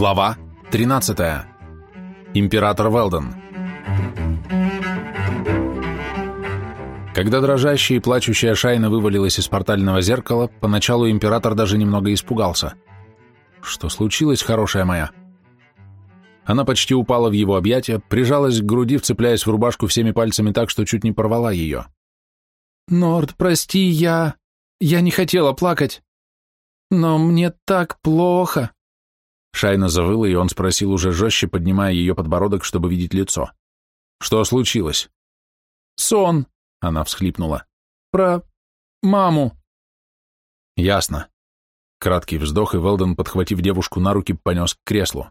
Глава 13. Император Велден. Когда дрожащая и плачущая Шайна вывалилась из портального зеркала, поначалу император даже немного испугался. «Что случилось, хорошая моя?» Она почти упала в его объятия, прижалась к груди, вцепляясь в рубашку всеми пальцами так, что чуть не порвала ее. «Норд, прости, я... я не хотела плакать. Но мне так плохо». Шайна завыла, и он спросил уже жестче, поднимая ее подбородок, чтобы видеть лицо. «Что случилось?» «Сон», — она всхлипнула. «Про маму». «Ясно». Краткий вздох, и Велден, подхватив девушку на руки, понес к креслу.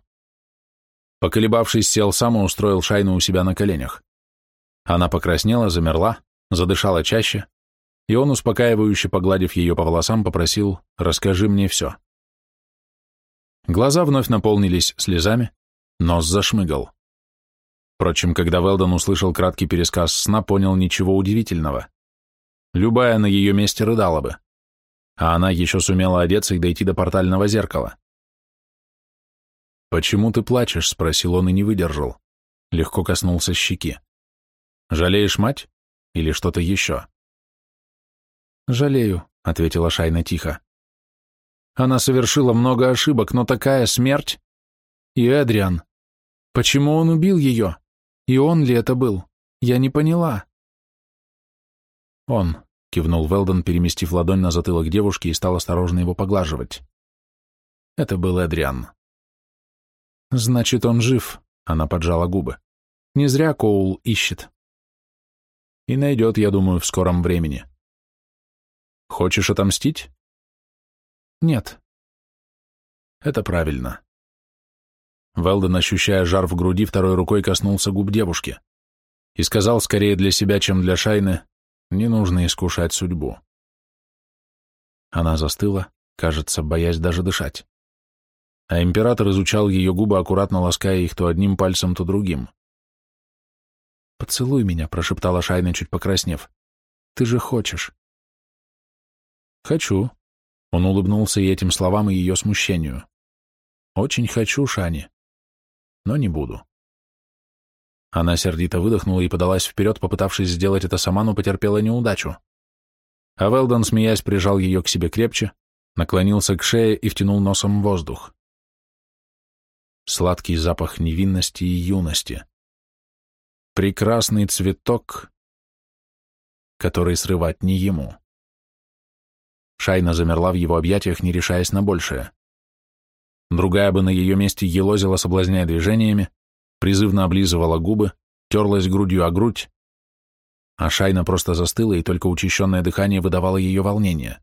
Поколебавшись, сел сам и устроил Шайну у себя на коленях. Она покраснела, замерла, задышала чаще, и он, успокаивающе погладив ее по волосам, попросил «Расскажи мне все». Глаза вновь наполнились слезами, нос зашмыгал. Впрочем, когда Велдон услышал краткий пересказ сна, понял ничего удивительного. Любая на ее месте рыдала бы. А она еще сумела одеться и дойти до портального зеркала. «Почему ты плачешь?» — спросил он и не выдержал. Легко коснулся щеки. «Жалеешь мать? Или что-то еще?» «Жалею», — ответила Шайна тихо. «Она совершила много ошибок, но такая смерть...» «И Эдриан. Почему он убил ее? И он ли это был? Я не поняла». «Он», — кивнул Велдон, переместив ладонь на затылок девушки и стал осторожно его поглаживать. Это был Эдриан. «Значит, он жив», — она поджала губы. «Не зря Коул ищет». «И найдет, я думаю, в скором времени». «Хочешь отомстить?» «Нет». «Это правильно». Велден, ощущая жар в груди, второй рукой коснулся губ девушки и сказал скорее для себя, чем для Шайны, не нужно искушать судьбу. Она застыла, кажется, боясь даже дышать а император изучал ее губы, аккуратно лаская их то одним пальцем, то другим. «Поцелуй меня», — прошептала Шайна, чуть покраснев. «Ты же хочешь». «Хочу», — он улыбнулся и этим словам, и ее смущению. «Очень хочу, Шани, но не буду». Она сердито выдохнула и подалась вперед, попытавшись сделать это сама, но потерпела неудачу. А Велдон, смеясь, прижал ее к себе крепче, наклонился к шее и втянул носом воздух сладкий запах невинности и юности. Прекрасный цветок, который срывать не ему. Шайна замерла в его объятиях, не решаясь на большее. Другая бы на ее месте елозила, соблазняя движениями, призывно облизывала губы, терлась грудью о грудь, а Шайна просто застыла, и только учащенное дыхание выдавало ее волнение.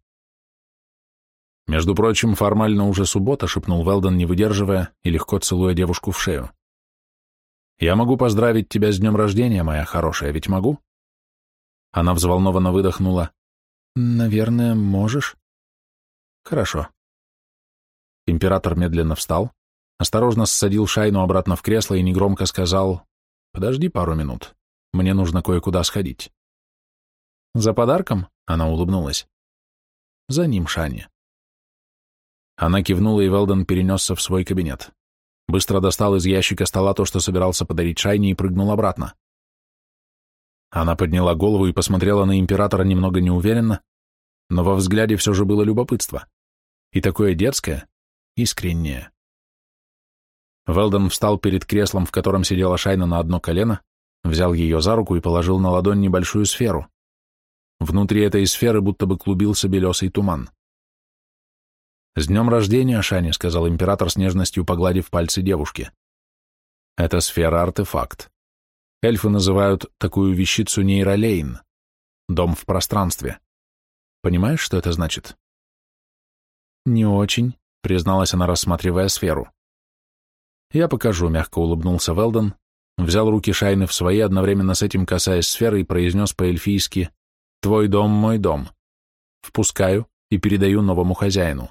«Между прочим, формально уже суббота», — шепнул Велдон, не выдерживая и легко целуя девушку в шею. «Я могу поздравить тебя с днем рождения, моя хорошая, ведь могу?» Она взволнованно выдохнула. «Наверное, можешь?» «Хорошо». Император медленно встал, осторожно ссадил Шайну обратно в кресло и негромко сказал «Подожди пару минут, мне нужно кое-куда сходить». «За подарком?» — она улыбнулась. «За ним, Шани». Она кивнула, и Велден перенесся в свой кабинет. Быстро достал из ящика стола то, что собирался подарить Шайне, и прыгнул обратно. Она подняла голову и посмотрела на императора немного неуверенно, но во взгляде все же было любопытство. И такое детское, искреннее. Велден встал перед креслом, в котором сидела Шайна на одно колено, взял ее за руку и положил на ладонь небольшую сферу. Внутри этой сферы будто бы клубился белесый туман. «С днем рождения, Шани», — сказал император с нежностью, погладив пальцы девушки. «Это сфера-артефакт. Эльфы называют такую вещицу нейролейн, дом в пространстве. Понимаешь, что это значит?» «Не очень», — призналась она, рассматривая сферу. «Я покажу», — мягко улыбнулся Велден, взял руки Шайны в свои, одновременно с этим касаясь сферы, и произнес по-эльфийски «Твой дом, мой дом. Впускаю и передаю новому хозяину».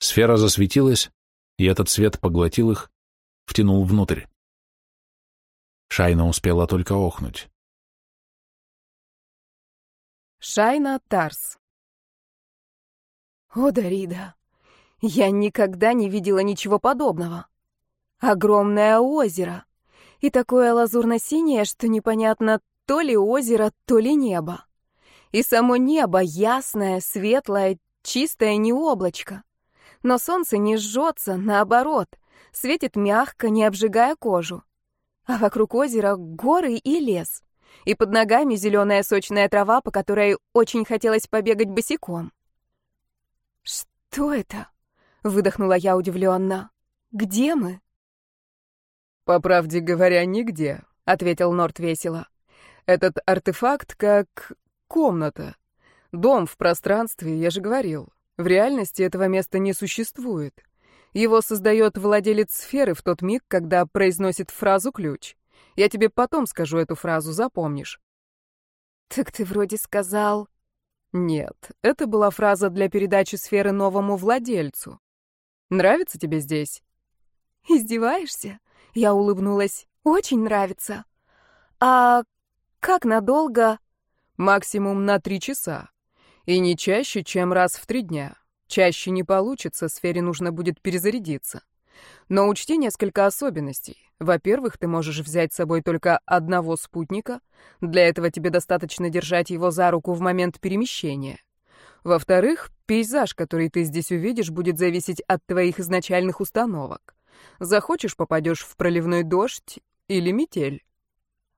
Сфера засветилась, и этот свет поглотил их, втянул внутрь. Шайна успела только охнуть. Шайна Тарс. О, Дарида, Я никогда не видела ничего подобного. Огромное озеро. И такое лазурно-синее, что непонятно, то ли озеро, то ли небо. И само небо ясное, светлое, чистое, не облачко. Но солнце не жжется, наоборот, светит мягко, не обжигая кожу. А вокруг озера горы и лес. И под ногами зеленая сочная трава, по которой очень хотелось побегать босиком. «Что это?» — выдохнула я удивленно. «Где мы?» «По правде говоря, нигде», — ответил Норт весело. «Этот артефакт как комната. Дом в пространстве, я же говорил. В реальности этого места не существует. Его создает владелец сферы в тот миг, когда произносит фразу «ключ». Я тебе потом скажу эту фразу, запомнишь. Так ты вроде сказал... Нет, это была фраза для передачи сферы новому владельцу. Нравится тебе здесь? Издеваешься? Я улыбнулась. Очень нравится. А как надолго? Максимум на три часа. И не чаще, чем раз в три дня. Чаще не получится, сфере нужно будет перезарядиться. Но учти несколько особенностей. Во-первых, ты можешь взять с собой только одного спутника. Для этого тебе достаточно держать его за руку в момент перемещения. Во-вторых, пейзаж, который ты здесь увидишь, будет зависеть от твоих изначальных установок. Захочешь, попадешь в проливной дождь или метель.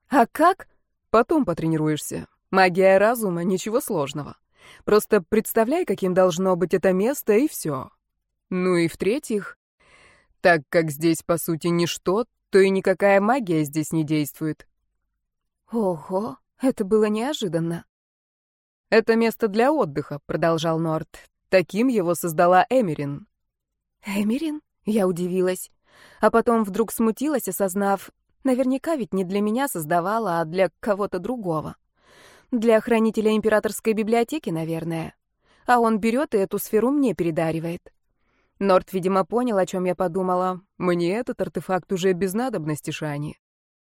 А как? Потом потренируешься. Магия разума, ничего сложного. Просто представляй, каким должно быть это место, и все. Ну и в-третьих, так как здесь, по сути, ничто, то и никакая магия здесь не действует. Ого, это было неожиданно. Это место для отдыха, продолжал Норт. Таким его создала Эмерин. Эмерин? Я удивилась. А потом вдруг смутилась, осознав, наверняка ведь не для меня создавала, а для кого-то другого. Для хранителя императорской библиотеки, наверное. А он берет и эту сферу мне передаривает. Норт, видимо, понял, о чем я подумала. Мне этот артефакт уже без надобности, Шани.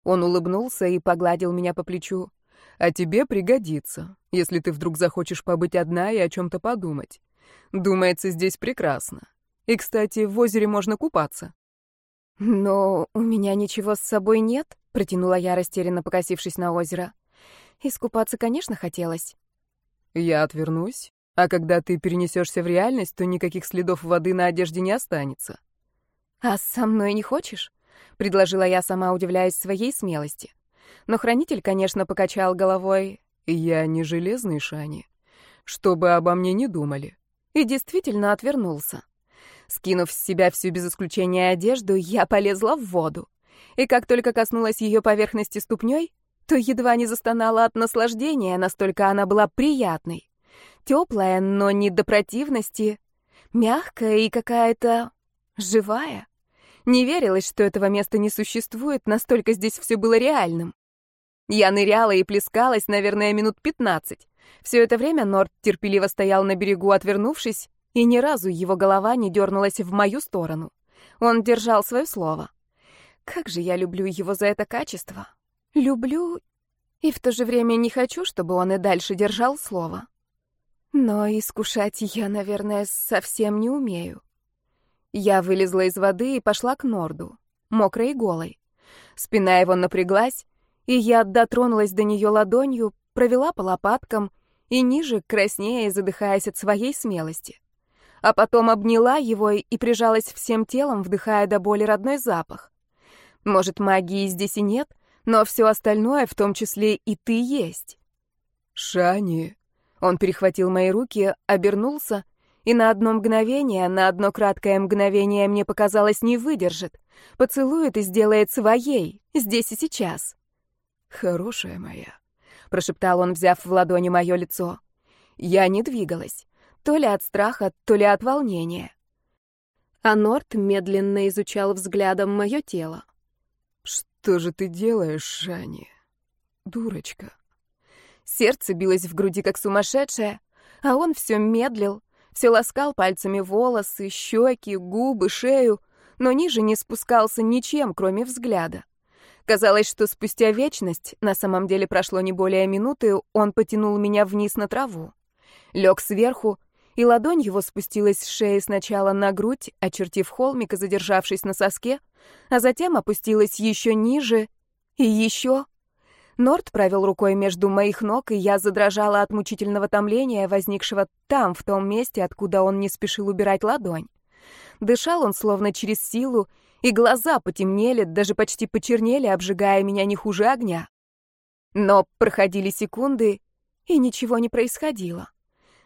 Он улыбнулся и погладил меня по плечу. А тебе пригодится, если ты вдруг захочешь побыть одна и о чем-то подумать. Думается, здесь прекрасно. И, кстати, в озере можно купаться. «Но у меня ничего с собой нет», — протянула я, растерянно покосившись на озеро. Искупаться, конечно, хотелось. Я отвернусь, а когда ты перенесешься в реальность, то никаких следов воды на одежде не останется. А со мной не хочешь? предложила я, сама удивляясь своей смелости. Но хранитель, конечно, покачал головой. Я не железный Шани. Чтобы обо мне не думали. И действительно отвернулся. Скинув с себя всю без исключения одежду, я полезла в воду. И как только коснулась ее поверхности ступней, то едва не застонала от наслаждения, настолько она была приятной. Теплая, но не до противности, мягкая и какая-то живая. Не верилось, что этого места не существует, настолько здесь все было реальным. Я ныряла и плескалась, наверное, минут пятнадцать. Все это время Норд терпеливо стоял на берегу, отвернувшись, и ни разу его голова не дернулась в мою сторону. Он держал свое слово. Как же я люблю его за это качество. Люблю и в то же время не хочу, чтобы он и дальше держал слово. Но искушать я, наверное, совсем не умею. Я вылезла из воды и пошла к Норду, мокрой и голой. Спина его напряглась, и я дотронулась до нее ладонью, провела по лопаткам и ниже, краснея и задыхаясь от своей смелости. А потом обняла его и прижалась всем телом, вдыхая до боли родной запах. Может, магии здесь и нет — но все остальное, в том числе и ты, есть. Шани. Он перехватил мои руки, обернулся, и на одно мгновение, на одно краткое мгновение мне показалось, не выдержит. Поцелует и сделает своей, здесь и сейчас. «Хорошая моя», — прошептал он, взяв в ладони мое лицо. Я не двигалась, то ли от страха, то ли от волнения. А Норт медленно изучал взглядом мое тело. «Что же ты делаешь, Шани? Дурочка». Сердце билось в груди, как сумасшедшее, а он все медлил, все ласкал пальцами волосы, щеки, губы, шею, но ниже не спускался ничем, кроме взгляда. Казалось, что спустя вечность, на самом деле прошло не более минуты, он потянул меня вниз на траву. Лег сверху и ладонь его спустилась с шеи сначала на грудь, очертив холмик и задержавшись на соске, а затем опустилась еще ниже и еще. Норт провел рукой между моих ног, и я задрожала от мучительного томления, возникшего там, в том месте, откуда он не спешил убирать ладонь. Дышал он словно через силу, и глаза потемнели, даже почти почернели, обжигая меня не хуже огня. Но проходили секунды, и ничего не происходило.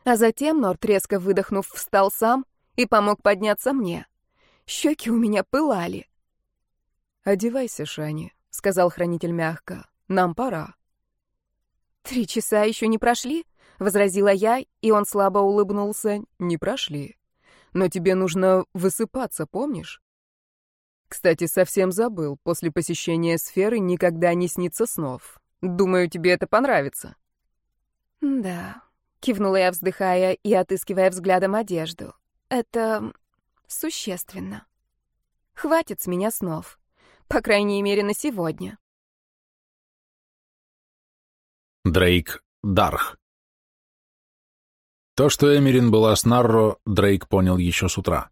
А затем Норт, резко выдохнув, встал сам и помог подняться мне. Щеки у меня пылали. «Одевайся, Шани», — сказал хранитель мягко. «Нам пора». «Три часа еще не прошли?» — возразила я, и он слабо улыбнулся. «Не прошли. Но тебе нужно высыпаться, помнишь? Кстати, совсем забыл, после посещения сферы никогда не снится снов. Думаю, тебе это понравится». «Да», — кивнула я, вздыхая и отыскивая взглядом одежду. «Это существенно. Хватит с меня снов. По крайней мере, на сегодня». Дрейк Дарх То, что Эмерин была с Нарро, Дрейк понял еще с утра.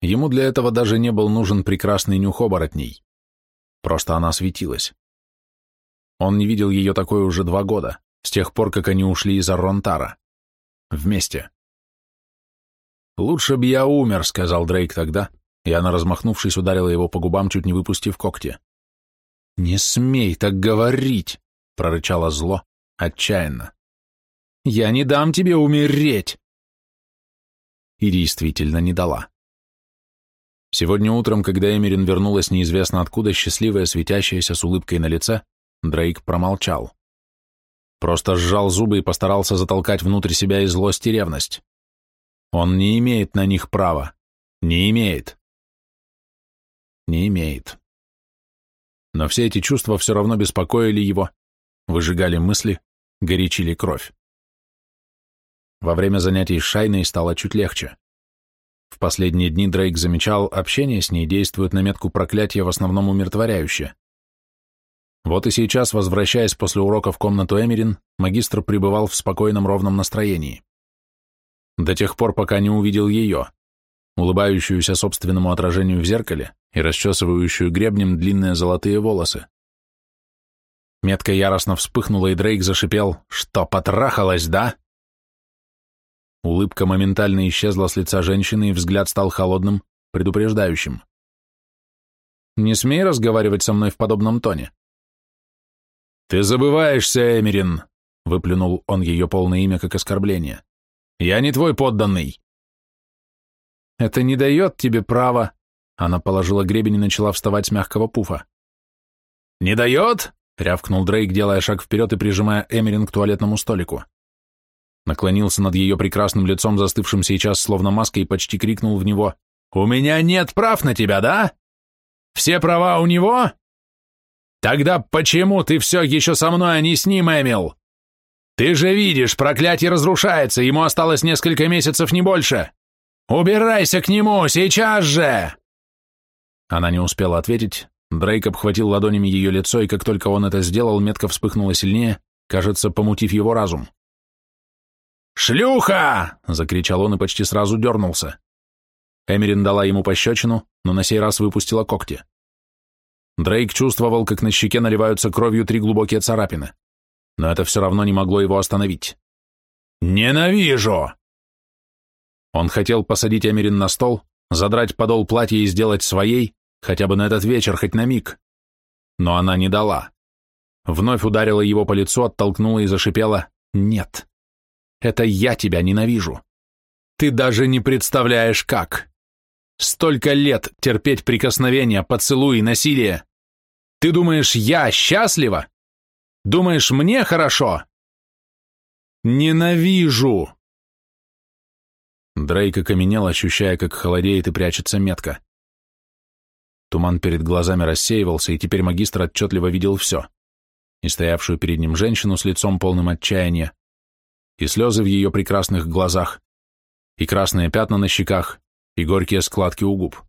Ему для этого даже не был нужен прекрасный нюх оборотней. Просто она светилась. Он не видел ее такой уже два года с тех пор, как они ушли из Арронтара. Вместе. «Лучше б я умер», — сказал Дрейк тогда, и она, размахнувшись, ударила его по губам, чуть не выпустив когти. «Не смей так говорить!» — прорычало зло, отчаянно. «Я не дам тебе умереть!» И действительно не дала. Сегодня утром, когда Эмерин вернулась неизвестно откуда, счастливая, светящаяся с улыбкой на лице, Дрейк промолчал. Просто сжал зубы и постарался затолкать внутрь себя и злость, и ревность. Он не имеет на них права. Не имеет. Не имеет. Но все эти чувства все равно беспокоили его, выжигали мысли, горячили кровь. Во время занятий с Шайной стало чуть легче. В последние дни Дрейк замечал, общение с ней действует на метку проклятия в основном умиротворяюще. Вот и сейчас, возвращаясь после урока в комнату Эмерин, магистр пребывал в спокойном ровном настроении. До тех пор, пока не увидел ее, улыбающуюся собственному отражению в зеркале и расчесывающую гребнем длинные золотые волосы. Метка яростно вспыхнула, и Дрейк зашипел, что потрахалась, да? Улыбка моментально исчезла с лица женщины, и взгляд стал холодным, предупреждающим. «Не смей разговаривать со мной в подобном тоне. «Ты забываешься, Эмерин!» — выплюнул он ее полное имя как оскорбление. «Я не твой подданный!» «Это не дает тебе права...» Она положила гребень и начала вставать с мягкого пуфа. «Не дает?» — рявкнул Дрейк, делая шаг вперед и прижимая Эмерин к туалетному столику. Наклонился над ее прекрасным лицом, застывшим сейчас словно маской, и почти крикнул в него. «У меня нет прав на тебя, да? Все права у него?» Тогда почему ты все еще со мной, а не с ним, Эмил? Ты же видишь, проклятие разрушается, ему осталось несколько месяцев, не больше. Убирайся к нему, сейчас же!» Она не успела ответить. Дрейк обхватил ладонями ее лицо, и как только он это сделал, метка вспыхнула сильнее, кажется, помутив его разум. «Шлюха!» — закричал он и почти сразу дернулся. Эмерин дала ему пощечину, но на сей раз выпустила когти. Дрейк чувствовал, как на щеке наливаются кровью три глубокие царапины. Но это все равно не могло его остановить. «Ненавижу!» Он хотел посадить Эмерин на стол, задрать подол платья и сделать своей, хотя бы на этот вечер, хоть на миг. Но она не дала. Вновь ударила его по лицу, оттолкнула и зашипела «Нет, это я тебя ненавижу. Ты даже не представляешь, как!» Столько лет терпеть прикосновения, поцелуи, насилие. Ты думаешь, я счастлива? Думаешь, мне хорошо? Ненавижу!» Дрейк окаменел, ощущая, как холодеет и прячется метка. Туман перед глазами рассеивался, и теперь магистр отчетливо видел все. И стоявшую перед ним женщину с лицом полным отчаяния, и слезы в ее прекрасных глазах, и красные пятна на щеках, и горькие складки у губ.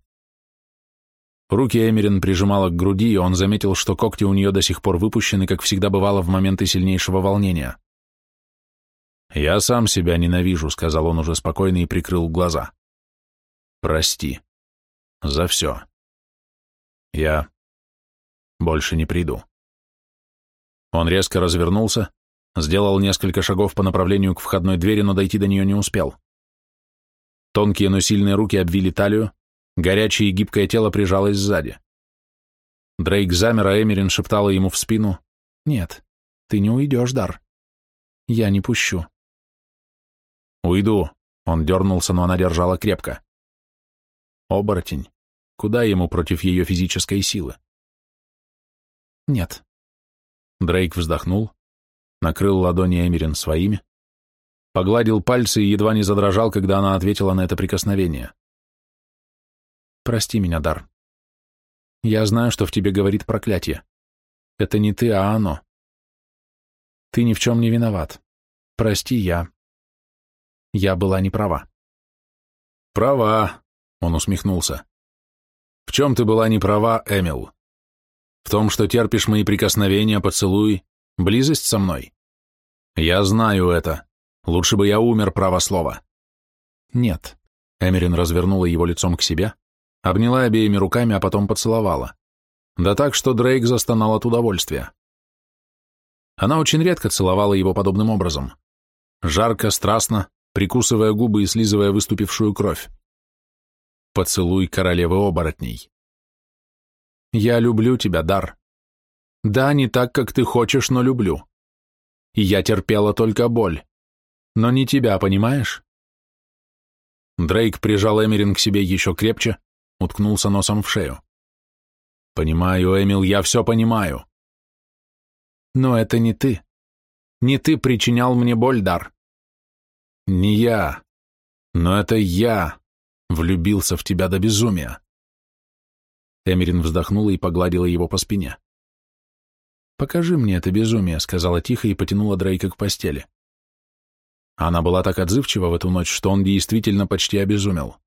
Руки Эмерин прижимала к груди, и он заметил, что когти у нее до сих пор выпущены, как всегда бывало в моменты сильнейшего волнения. «Я сам себя ненавижу», — сказал он уже спокойно и прикрыл глаза. «Прости. За все. Я больше не приду». Он резко развернулся, сделал несколько шагов по направлению к входной двери, но дойти до нее не успел. Тонкие, но сильные руки обвили талию, горячее и гибкое тело прижалось сзади. Дрейк замер, а Эмерин шептала ему в спину, «Нет, ты не уйдешь, Дар. Я не пущу». «Уйду», — он дернулся, но она держала крепко. Оборотень. Куда ему против ее физической силы? «Нет». Дрейк вздохнул, накрыл ладони Эмерин своими, погладил пальцы и едва не задрожал, когда она ответила на это прикосновение. «Прости меня, Дар. Я знаю, что в тебе говорит проклятие. Это не ты, а оно. Ты ни в чем не виноват. Прости, я... Я была не права». «Права», — он усмехнулся. «В чем ты была не права, Эмил? В том, что терпишь мои прикосновения, поцелуи, близость со мной? Я знаю это. Лучше бы я умер, право слово. Нет. Эмерин развернула его лицом к себе, обняла обеими руками, а потом поцеловала. Да так, что Дрейк застонал от удовольствия. Она очень редко целовала его подобным образом. Жарко, страстно, прикусывая губы и слизывая выступившую кровь. Поцелуй королевы оборотней. «Я люблю тебя, Дар. Да, не так, как ты хочешь, но люблю. И я терпела только боль. Но не тебя, понимаешь?» Дрейк прижал Эмерин к себе еще крепче, уткнулся носом в шею. «Понимаю, Эмил, я все понимаю». «Но это не ты. Не ты причинял мне боль, Дар». «Не я. Но это я влюбился в тебя до безумия». Эмерин вздохнула и погладила его по спине. «Покажи мне это безумие», — сказала тихо и потянула Дрейка к постели. Она была так отзывчива в эту ночь, что он действительно почти обезумел.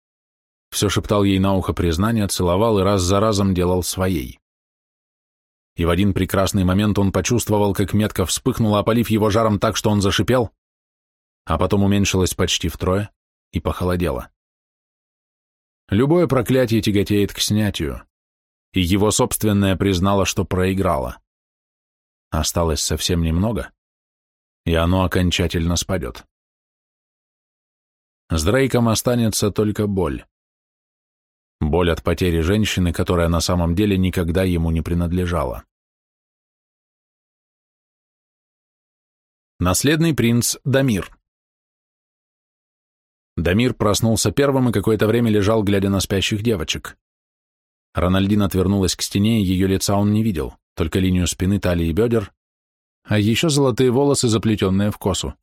Все шептал ей на ухо признание, целовал и раз за разом делал своей. И в один прекрасный момент он почувствовал, как метка вспыхнула, опалив его жаром так, что он зашипел, а потом уменьшилась почти втрое и похолодела. Любое проклятие тяготеет к снятию, и его собственное признало, что проиграло. Осталось совсем немного, и оно окончательно спадет. С Дрейком останется только боль. Боль от потери женщины, которая на самом деле никогда ему не принадлежала. Наследный принц Дамир Дамир проснулся первым и какое-то время лежал, глядя на спящих девочек. Рональдин отвернулась к стене, и ее лица он не видел, только линию спины, талии и бедер, а еще золотые волосы, заплетенные в косу.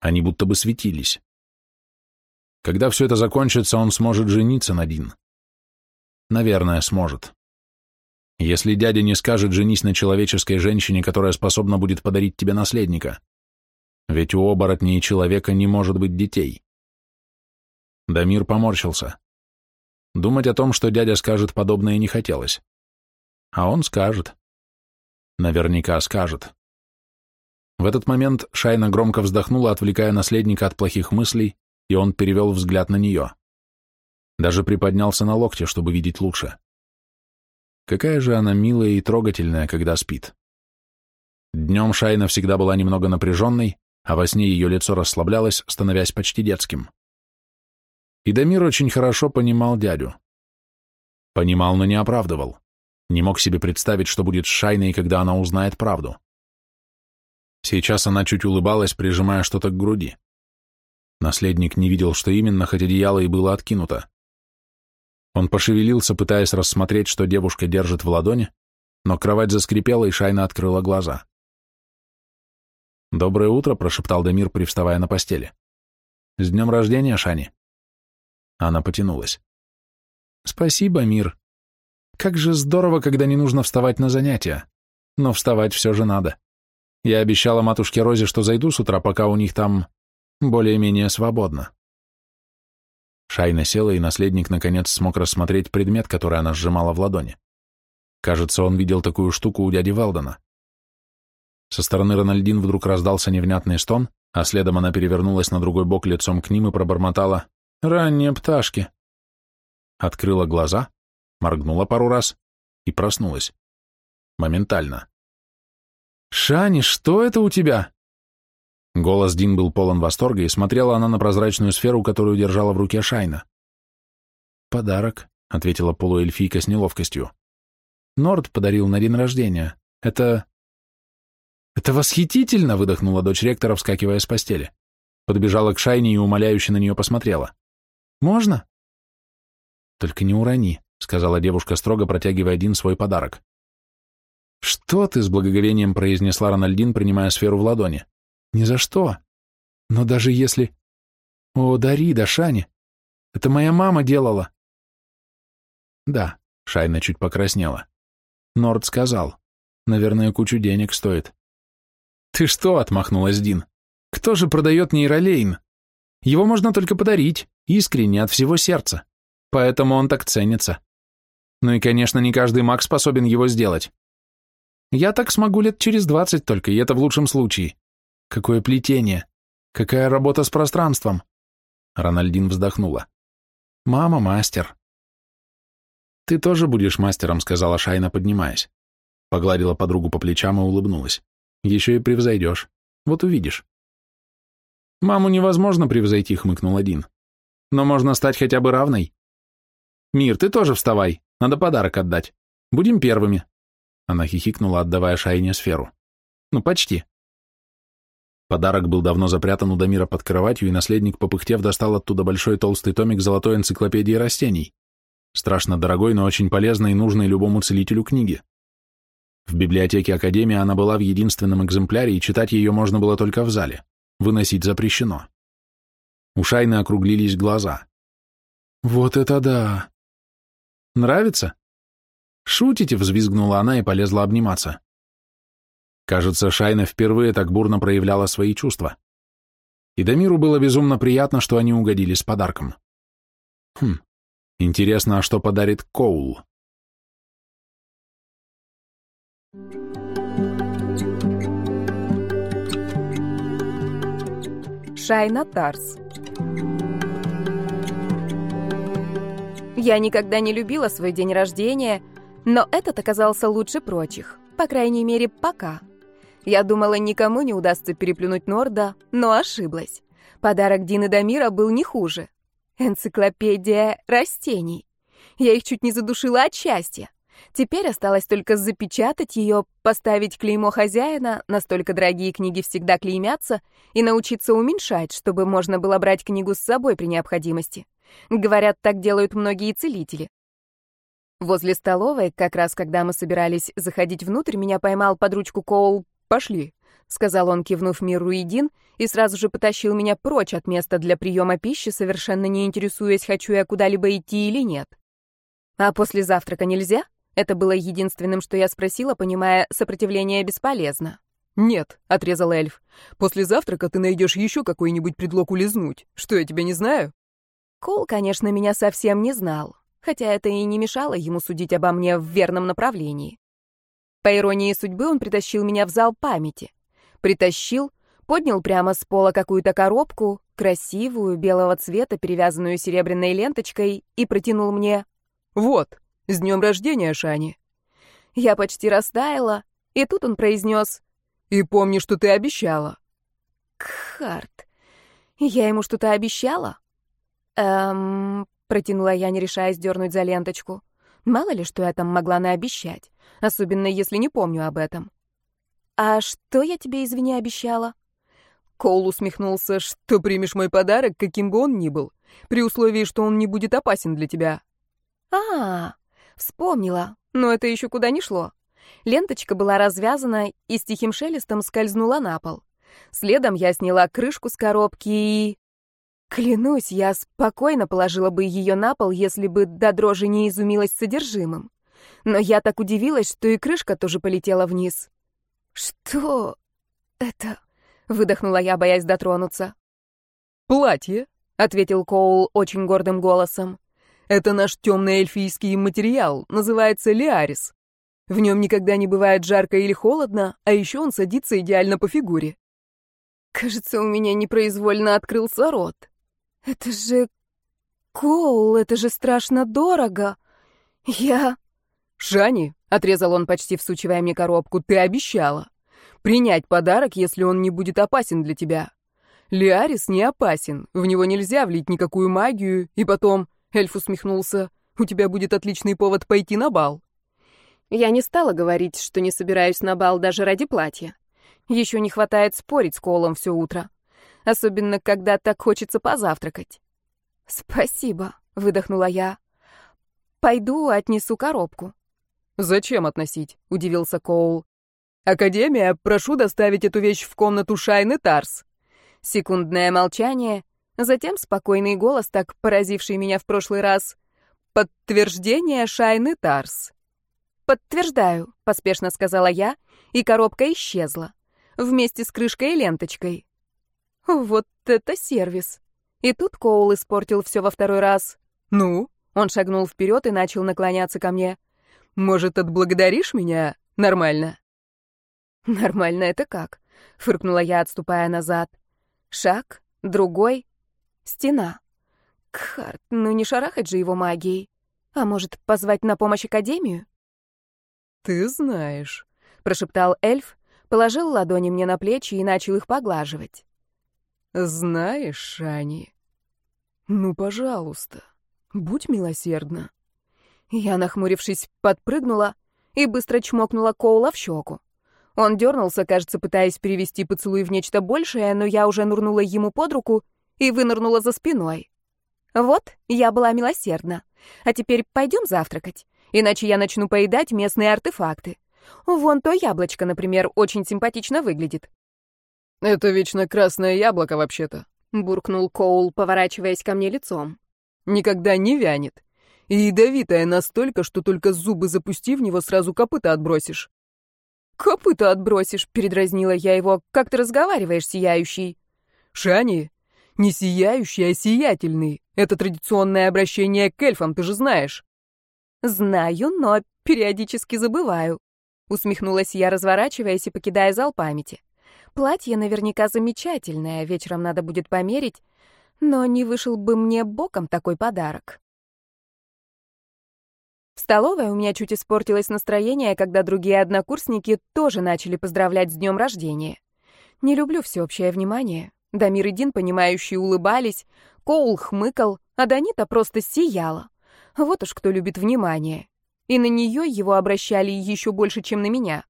Они будто бы светились. Когда все это закончится, он сможет жениться на Дин. Наверное, сможет. Если дядя не скажет «женись на человеческой женщине, которая способна будет подарить тебе наследника», ведь у оборотней человека не может быть детей. Дамир поморщился. Думать о том, что дядя скажет подобное, не хотелось. А он скажет. Наверняка скажет. В этот момент Шайна громко вздохнула, отвлекая наследника от плохих мыслей, и он перевел взгляд на нее. Даже приподнялся на локте, чтобы видеть лучше. Какая же она милая и трогательная, когда спит. Днем Шайна всегда была немного напряженной, а во сне ее лицо расслаблялось, становясь почти детским. И Дамир очень хорошо понимал дядю. Понимал, но не оправдывал. Не мог себе представить, что будет с Шайной, когда она узнает правду. Сейчас она чуть улыбалась, прижимая что-то к груди. Наследник не видел, что именно, хоть одеяло и было откинуто. Он пошевелился, пытаясь рассмотреть, что девушка держит в ладони, но кровать заскрипела, и Шайна открыла глаза. «Доброе утро», — прошептал Дамир, привставая на постели. «С днем рождения, Шани!» Она потянулась. «Спасибо, Мир. Как же здорово, когда не нужно вставать на занятия. Но вставать все же надо. Я обещала матушке Розе, что зайду с утра, пока у них там более-менее свободно. Шайна села, и наследник наконец смог рассмотреть предмет, который она сжимала в ладони. Кажется, он видел такую штуку у дяди Валдена. Со стороны Рональдин вдруг раздался невнятный стон, А следом она перевернулась на другой бок лицом к ним и пробормотала «Ранние пташки». Открыла глаза, моргнула пару раз и проснулась. Моментально. «Шани, что это у тебя?» Голос Дин был полон восторга, и смотрела она на прозрачную сферу, которую держала в руке Шайна. «Подарок», — ответила полуэльфийка с неловкостью. «Норд подарил на день рождения. Это...» «Это восхитительно!» — выдохнула дочь ректора, вскакивая с постели. Подбежала к Шайне и умоляюще на нее посмотрела. «Можно?» «Только не урони», — сказала девушка строго, протягивая один свой подарок. «Что ты?» — с благоговением произнесла Рональдин, принимая сферу в ладони. «Ни за что. Но даже если...» «О, Дарида, Шани, это моя мама делала». «Да», — Шайна чуть покраснела. Норд сказал. «Наверное, кучу денег стоит». «Ты что?» — отмахнулась Дин. «Кто же продает нейролейн? Его можно только подарить, искренне, от всего сердца. Поэтому он так ценится. Ну и, конечно, не каждый маг способен его сделать. Я так смогу лет через двадцать только, и это в лучшем случае. Какое плетение! Какая работа с пространством!» Рональдин вздохнула. «Мама мастер». «Ты тоже будешь мастером», — сказала Шайна, поднимаясь. Погладила подругу по плечам и улыбнулась. Еще и превзойдешь. Вот увидишь. Маму невозможно превзойти, хмыкнул один. Но можно стать хотя бы равной. Мир, ты тоже вставай. Надо подарок отдать. Будем первыми. Она хихикнула, отдавая Шайне сферу. Ну, почти. Подарок был давно запрятан у Дамира под кроватью, и наследник, попыхтев, достал оттуда большой толстый томик золотой энциклопедии растений. Страшно дорогой, но очень полезной и нужной любому целителю книги. В библиотеке Академии она была в единственном экземпляре, и читать ее можно было только в зале. Выносить запрещено. У Шайны округлились глаза. «Вот это да!» «Нравится?» «Шутите?» — взвизгнула она и полезла обниматься. Кажется, Шайна впервые так бурно проявляла свои чувства. И Дамиру было безумно приятно, что они угодили с подарком. Хм, интересно, а что подарит Коул? Шайна Тарс Я никогда не любила свой день рождения, но этот оказался лучше прочих, по крайней мере, пока. Я думала, никому не удастся переплюнуть Норда, но ошиблась. Подарок Дины Дамира был не хуже. Энциклопедия растений. Я их чуть не задушила от счастья. Теперь осталось только запечатать ее, поставить клеймо хозяина, настолько дорогие книги всегда клеймятся, и научиться уменьшать, чтобы можно было брать книгу с собой при необходимости. Говорят, так делают многие целители. Возле столовой, как раз когда мы собирались заходить внутрь, меня поймал под ручку Коул «Пошли», — сказал он, кивнув миру един, и сразу же потащил меня прочь от места для приема пищи, совершенно не интересуясь, хочу я куда-либо идти или нет. «А после завтрака нельзя?» Это было единственным, что я спросила, понимая, сопротивление бесполезно. «Нет», — отрезал эльф. «После завтрака ты найдешь еще какой-нибудь предлог улизнуть. Что, я тебя не знаю?» Кол, конечно, меня совсем не знал, хотя это и не мешало ему судить обо мне в верном направлении. По иронии судьбы, он притащил меня в зал памяти. Притащил, поднял прямо с пола какую-то коробку, красивую, белого цвета, перевязанную серебряной ленточкой, и протянул мне «Вот». С днем рождения, Шани!» Я почти растаяла, и тут он произнес «И помни, что ты обещала». Кхарт. Я ему что-то обещала? Эм, протянула я, не решаясь дернуть за ленточку. Мало ли, что я там могла наобещать, особенно если не помню об этом. «А что я тебе, извини, обещала?» Коул усмехнулся, что примешь мой подарок, каким бы он ни был, при условии, что он не будет опасен для тебя. «А, Вспомнила, но это еще куда не шло. Ленточка была развязана и с тихим шелестом скользнула на пол. Следом я сняла крышку с коробки и... Клянусь, я спокойно положила бы ее на пол, если бы до дрожи не изумилась содержимым. Но я так удивилась, что и крышка тоже полетела вниз. «Что это?» — выдохнула я, боясь дотронуться. «Платье», — ответил Коул очень гордым голосом. Это наш темный эльфийский материал, называется лиарис. В нем никогда не бывает жарко или холодно, а еще он садится идеально по фигуре. Кажется, у меня непроизвольно открылся рот. Это же... Коул, это же страшно дорого. Я... «Шани», — отрезал он, почти всучивая мне коробку, — «ты обещала. Принять подарок, если он не будет опасен для тебя. Лиарис не опасен, в него нельзя влить никакую магию, и потом...» — эльф усмехнулся. «У тебя будет отличный повод пойти на бал». Я не стала говорить, что не собираюсь на бал даже ради платья. Еще не хватает спорить с Колом все утро. Особенно, когда так хочется позавтракать. «Спасибо», — выдохнула я. «Пойду отнесу коробку». «Зачем относить?» — удивился Коул. «Академия, прошу доставить эту вещь в комнату Шайны Тарс». Секундное молчание, затем спокойный голос, так поразивший меня в прошлый раз. «Подтверждение Шайны Тарс». «Подтверждаю», — поспешно сказала я, и коробка исчезла. Вместе с крышкой и ленточкой. Вот это сервис. И тут Коул испортил все во второй раз. «Ну?» — он шагнул вперед и начал наклоняться ко мне. Может, отблагодаришь меня? Нормально». «Нормально это как?» — фыркнула я, отступая назад. Шаг, другой, стена. Кхарт, ну не шарахать же его магией. А может, позвать на помощь Академию? «Ты знаешь», — прошептал эльф, положил ладони мне на плечи и начал их поглаживать. «Знаешь, Шани, ну, пожалуйста, будь милосердна». Я, нахмурившись, подпрыгнула и быстро чмокнула Коула в щеку. Он дернулся, кажется, пытаясь перевести поцелуй в нечто большее, но я уже нырнула ему под руку и вынырнула за спиной. Вот, я была милосердна. А теперь пойдем завтракать, иначе я начну поедать местные артефакты. Вон то яблочко, например, очень симпатично выглядит. «Это вечно красное яблоко, вообще-то», — буркнул Коул, поворачиваясь ко мне лицом. «Никогда не вянет и ядовитая настолько, что только зубы запусти в него, сразу копыта отбросишь. «Копыта отбросишь», — передразнила я его. «Как ты разговариваешь, сияющий?» «Шани, не сияющий, а сиятельный. Это традиционное обращение к эльфам, ты же знаешь». «Знаю, но периодически забываю», — усмехнулась я, разворачиваясь и покидая зал памяти. «Платье наверняка замечательное, вечером надо будет померить, но не вышел бы мне боком такой подарок». В столовой у меня чуть испортилось настроение, когда другие однокурсники тоже начали поздравлять с днем рождения. Не люблю всеобщее внимание. Дамир и Дин, понимающие, улыбались, Коул хмыкал, а Данита просто сияла. Вот уж кто любит внимание. И на нее его обращали еще больше, чем на меня.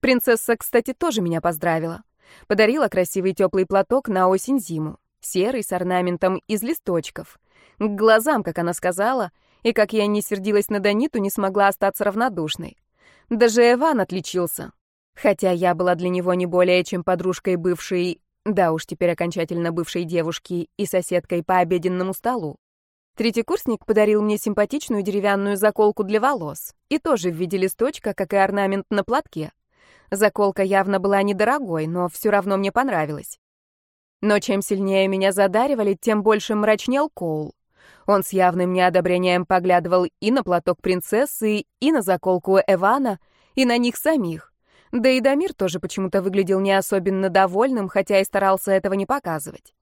Принцесса, кстати, тоже меня поздравила. Подарила красивый теплый платок на осень-зиму, серый с орнаментом из листочков. К глазам, как она сказала — и как я не сердилась на Даниту, не смогла остаться равнодушной. Даже Эван отличился. Хотя я была для него не более чем подружкой бывшей, да уж теперь окончательно бывшей девушки и соседкой по обеденному столу. Третий курсник подарил мне симпатичную деревянную заколку для волос, и тоже в виде листочка, как и орнамент на платке. Заколка явно была недорогой, но все равно мне понравилась. Но чем сильнее меня задаривали, тем больше мрачнел Коул. Он с явным неодобрением поглядывал и на платок принцессы, и на заколку Эвана, и на них самих. Да и Дамир тоже почему-то выглядел не особенно довольным, хотя и старался этого не показывать.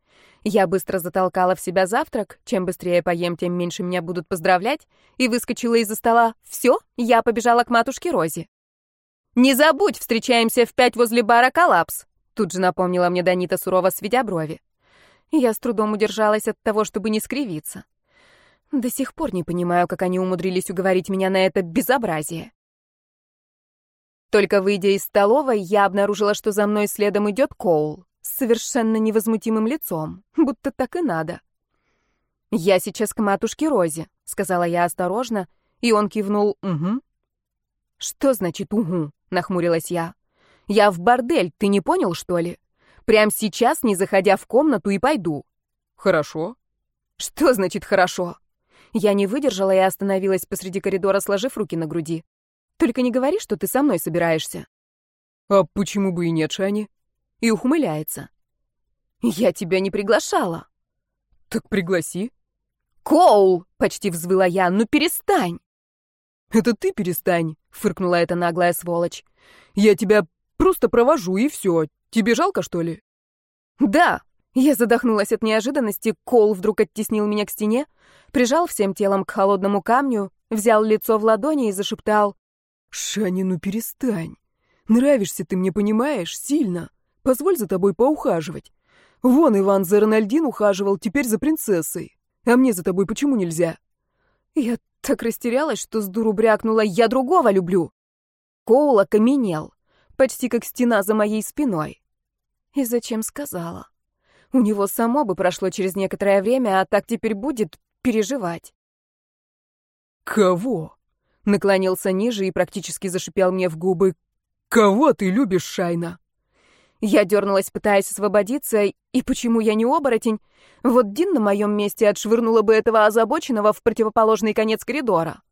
Я быстро затолкала в себя завтрак, чем быстрее поем, тем меньше меня будут поздравлять, и выскочила из-за стола. Все, я побежала к матушке Розе. «Не забудь, встречаемся в пять возле бара «Коллапс», тут же напомнила мне Данита сурово сведя брови. Я с трудом удержалась от того, чтобы не скривиться. До сих пор не понимаю, как они умудрились уговорить меня на это безобразие. Только выйдя из столовой, я обнаружила, что за мной следом идет Коул с совершенно невозмутимым лицом, будто так и надо. «Я сейчас к матушке Розе», — сказала я осторожно, и он кивнул «Угу». «Что значит «угу»?» — нахмурилась я. «Я в бордель, ты не понял, что ли? Прям сейчас, не заходя в комнату, и пойду». «Хорошо». «Что значит «хорошо»?» Я не выдержала и остановилась посреди коридора, сложив руки на груди. «Только не говори, что ты со мной собираешься». «А почему бы и нет, Шани?» И ухмыляется. «Я тебя не приглашала». «Так пригласи». «Коул!» — почти взвыла я. «Ну перестань!» «Это ты перестань!» — фыркнула эта наглая сволочь. «Я тебя просто провожу, и все. Тебе жалко, что ли?» Да! Я задохнулась от неожиданности, Кол вдруг оттеснил меня к стене, прижал всем телом к холодному камню, взял лицо в ладони и зашептал. «Шани, ну перестань. Нравишься ты мне, понимаешь, сильно. Позволь за тобой поухаживать. Вон Иван за Рональдин ухаживал, теперь за принцессой. А мне за тобой почему нельзя?» Я так растерялась, что с дуру брякнула «я другого люблю». Коул окаменел, почти как стена за моей спиной. И зачем сказала? У него само бы прошло через некоторое время, а так теперь будет переживать. «Кого?» Наклонился ниже и практически зашипел мне в губы. «Кого ты любишь, Шайна?» Я дернулась, пытаясь освободиться, и почему я не оборотень? Вот Дин на моем месте отшвырнула бы этого озабоченного в противоположный конец коридора.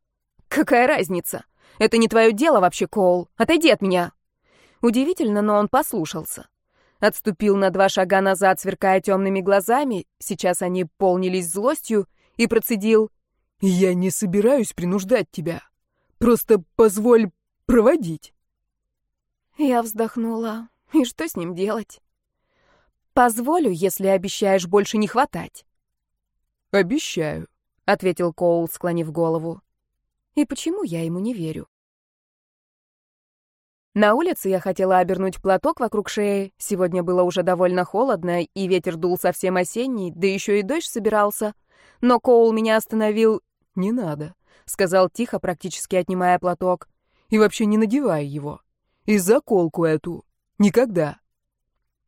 Какая разница? Это не твое дело вообще, Коул. Отойди от меня. Удивительно, но он послушался. Отступил на два шага назад, сверкая темными глазами, сейчас они полнились злостью, и процедил. «Я не собираюсь принуждать тебя. Просто позволь проводить». Я вздохнула. И что с ним делать? Позволю, если обещаешь больше не хватать. Обещаю, ответил Коул, склонив голову. И почему я ему не верю? На улице я хотела обернуть платок вокруг шеи. Сегодня было уже довольно холодно, и ветер дул совсем осенний, да еще и дождь собирался. Но Коул меня остановил. «Не надо», — сказал тихо, практически отнимая платок. «И вообще не надевай его. И заколку эту. Никогда.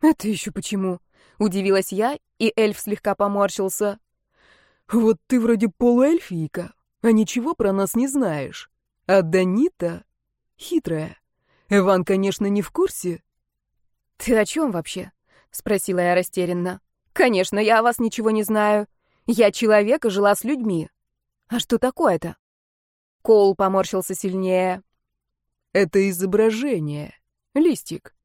Это еще почему? Удивилась я, и эльф слегка поморщился. Вот ты вроде полуэльфийка, а ничего про нас не знаешь. А Данита хитрая. Иван, конечно, не в курсе. Ты о чем вообще? Спросила я растерянно. Конечно, я о вас ничего не знаю. Я человек и жила с людьми. А что такое-то? Коул поморщился сильнее. Это изображение. Листик.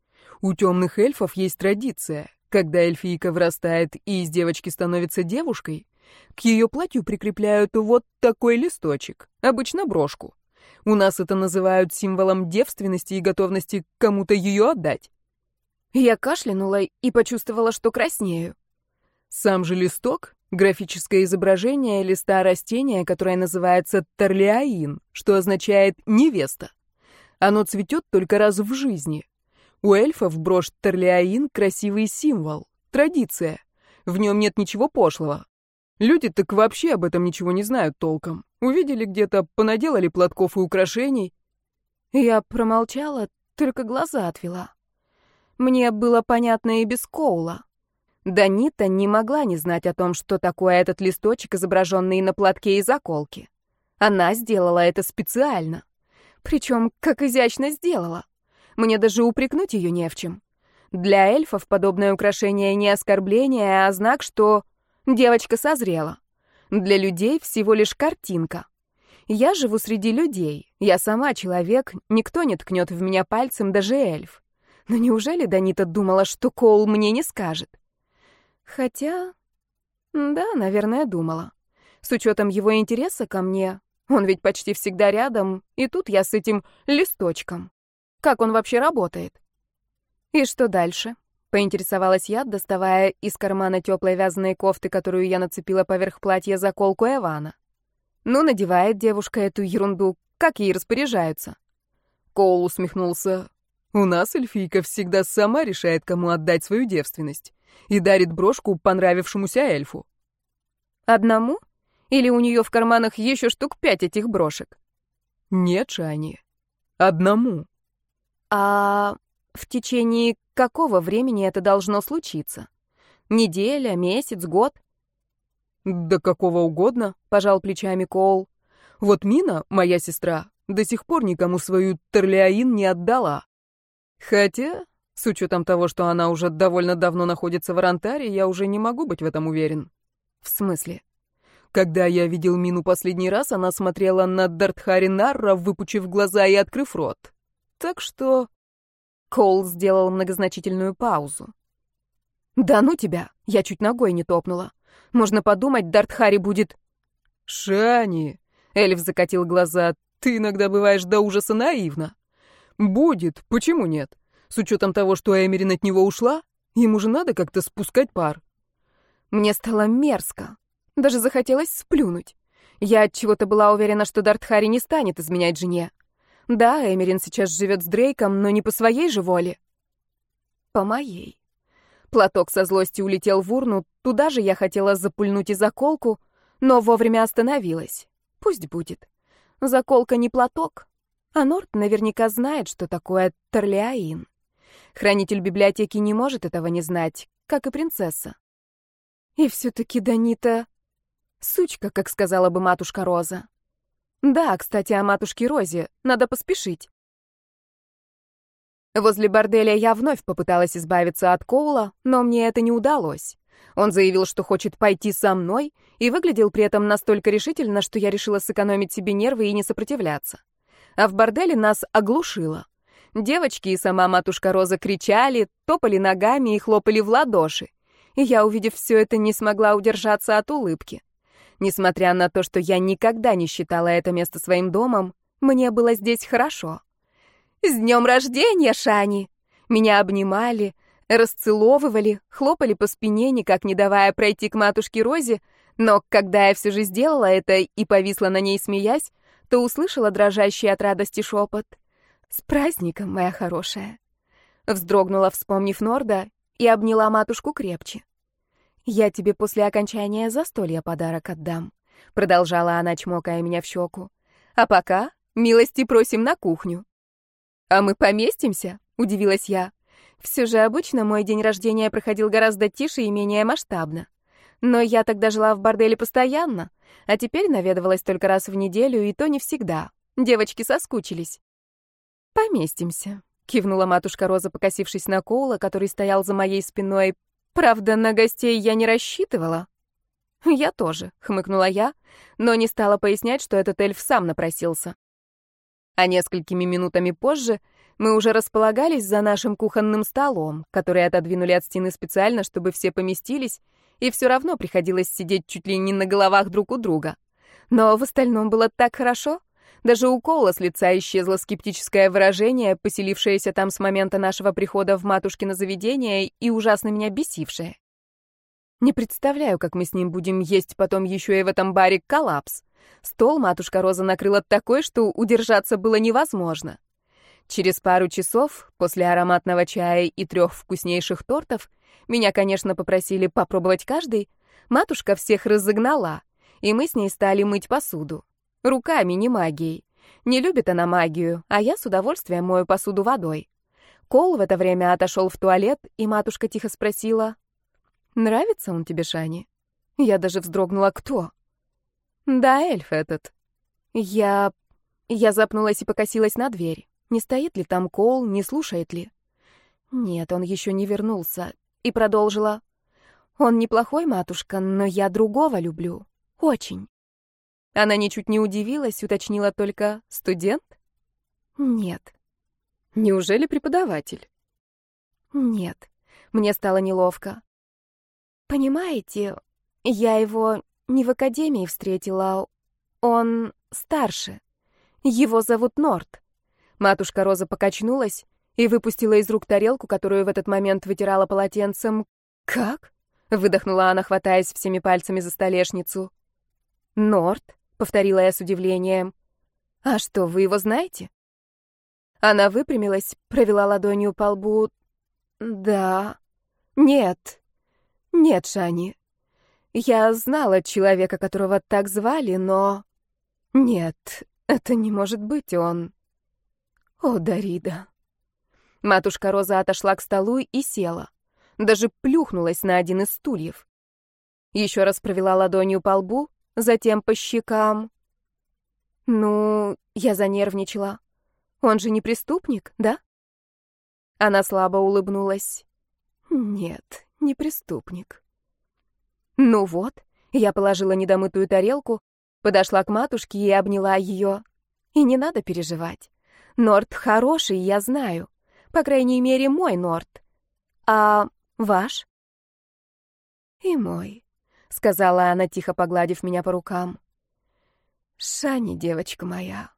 У темных эльфов есть традиция. Когда эльфийка вырастает и из девочки становится девушкой, к ее платью прикрепляют вот такой листочек, обычно брошку. У нас это называют символом девственности и готовности кому-то ее отдать. Я кашлянула и почувствовала, что краснею. Сам же листок — графическое изображение листа растения, которое называется торлиаин, что означает «невеста». Оно цветет только раз в жизни, у эльфов брошь Терлиаин — красивый символ, традиция. В нем нет ничего пошлого. Люди так вообще об этом ничего не знают толком. Увидели где-то, понаделали платков и украшений. Я промолчала, только глаза отвела. Мне было понятно и без Коула. Данита не могла не знать о том, что такое этот листочек, изображенный на платке и заколке. Она сделала это специально. Причем, как изящно сделала. Мне даже упрекнуть ее не в чем. Для эльфов подобное украшение не оскорбление, а знак, что девочка созрела. Для людей всего лишь картинка. Я живу среди людей. Я сама человек, никто не ткнет в меня пальцем, даже эльф. Но неужели Данита думала, что Коул мне не скажет? Хотя... Да, наверное, думала. С учетом его интереса ко мне, он ведь почти всегда рядом, и тут я с этим листочком. Как он вообще работает? И что дальше? Поинтересовалась я, доставая из кармана теплой вязаной кофты, которую я нацепила поверх платья заколку Эвана. Ну, надевает девушка эту ерунду, как ей распоряжаются? Коул усмехнулся. У нас эльфийка всегда сама решает, кому отдать свою девственность, и дарит брошку понравившемуся эльфу. Одному? Или у нее в карманах еще штук пять этих брошек? Нет, Шани. Одному. А в течение какого времени это должно случиться? Неделя, месяц, год? Да какого угодно, пожал плечами Коул. Вот Мина, моя сестра, до сих пор никому свою Терлиаин не отдала. Хотя, с учетом того, что она уже довольно давно находится в Арантаре, я уже не могу быть в этом уверен. В смысле? Когда я видел Мину последний раз, она смотрела на Дартхари Нарра, выпучив глаза и открыв рот. Так что...» Коул сделал многозначительную паузу. «Да ну тебя!» — я чуть ногой не топнула. «Можно подумать, Дарт Хари будет...» «Шани!» — Эльф закатил глаза. «Ты иногда бываешь до ужаса наивна. Будет, почему нет? С учетом того, что Эмерин от него ушла? Ему же надо как-то спускать пар. Мне стало мерзко. Даже захотелось сплюнуть. Я от чего-то была уверена, что Дартхари не станет изменять жене. Да, Эмерин сейчас живет с Дрейком, но не по своей же воле. По моей. Платок со злости улетел в урну, туда же я хотела запульнуть и заколку, но вовремя остановилась. Пусть будет. Заколка не платок, а Норт наверняка знает, что такое Торлеаин. Хранитель библиотеки не может этого не знать, как и принцесса. И все-таки Данита... Сучка, как сказала бы матушка Роза. Да, кстати, о матушке Розе. Надо поспешить. Возле борделя я вновь попыталась избавиться от Коула, но мне это не удалось. Он заявил, что хочет пойти со мной, и выглядел при этом настолько решительно, что я решила сэкономить себе нервы и не сопротивляться. А в борделе нас оглушило. Девочки и сама матушка Роза кричали, топали ногами и хлопали в ладоши. И я, увидев все это, не смогла удержаться от улыбки. Несмотря на то, что я никогда не считала это место своим домом, мне было здесь хорошо. «С днем рождения, Шани!» Меня обнимали, расцеловывали, хлопали по спине, никак не давая пройти к матушке Розе, но когда я все же сделала это и повисла на ней, смеясь, то услышала дрожащий от радости шепот. «С праздником, моя хорошая!» Вздрогнула, вспомнив Норда, и обняла матушку крепче. «Я тебе после окончания застолья подарок отдам», — продолжала она, чмокая меня в щеку. «А пока милости просим на кухню». «А мы поместимся?» — удивилась я. Все же обычно мой день рождения проходил гораздо тише и менее масштабно. Но я тогда жила в борделе постоянно, а теперь наведывалась только раз в неделю, и то не всегда. Девочки соскучились. «Поместимся», — кивнула матушка Роза, покосившись на Коула, который стоял за моей спиной. «Правда, на гостей я не рассчитывала». «Я тоже», — хмыкнула я, но не стала пояснять, что этот эльф сам напросился. А несколькими минутами позже мы уже располагались за нашим кухонным столом, который отодвинули от стены специально, чтобы все поместились, и все равно приходилось сидеть чуть ли не на головах друг у друга. Но в остальном было так хорошо. Даже у Коула с лица исчезло скептическое выражение, поселившееся там с момента нашего прихода в матушкино заведение и ужасно меня бесившее. Не представляю, как мы с ним будем есть потом еще и в этом баре коллапс. Стол матушка Роза накрыла такой, что удержаться было невозможно. Через пару часов, после ароматного чая и трех вкуснейших тортов, меня, конечно, попросили попробовать каждый, матушка всех разогнала, и мы с ней стали мыть посуду. Руками, не магией. Не любит она магию, а я с удовольствием мою посуду водой. Кол в это время отошел в туалет, и матушка тихо спросила, «Нравится он тебе, Шани?» Я даже вздрогнула, кто? «Да, эльф этот». Я... Я запнулась и покосилась на дверь. Не стоит ли там Кол, не слушает ли? Нет, он еще не вернулся. И продолжила. Он неплохой, матушка, но я другого люблю. Очень. Она ничуть не удивилась, уточнила только «студент?» «Нет». «Неужели преподаватель?» «Нет». Мне стало неловко. «Понимаете, я его не в академии встретила, он старше. Его зовут Норт. Матушка Роза покачнулась и выпустила из рук тарелку, которую в этот момент вытирала полотенцем. «Как?» — выдохнула она, хватаясь всеми пальцами за столешницу. «Норт», — повторила я с удивлением. «А что, вы его знаете?» Она выпрямилась, провела ладонью по лбу. «Да. Нет. Нет, Шани. Я знала человека, которого так звали, но... Нет, это не может быть он. О, Дарида. Матушка Роза отошла к столу и села. Даже плюхнулась на один из стульев. Еще раз провела ладонью по лбу, затем по щекам. Ну, я занервничала. Он же не преступник, да? Она слабо улыбнулась. Нет, не преступник. Ну вот, я положила недомытую тарелку, подошла к матушке и обняла ее. И не надо переживать. Норт хороший, я знаю. По крайней мере, мой Норт. А ваш? И мой, сказала она, тихо погладив меня по рукам. Шани, девочка моя.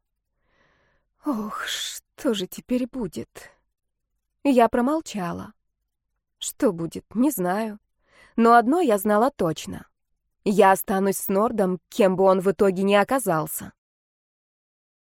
Ох, что же теперь будет? Я промолчала. Что будет, не знаю. Но одно я знала точно. Я останусь с Нордом, кем бы он в итоге ни оказался.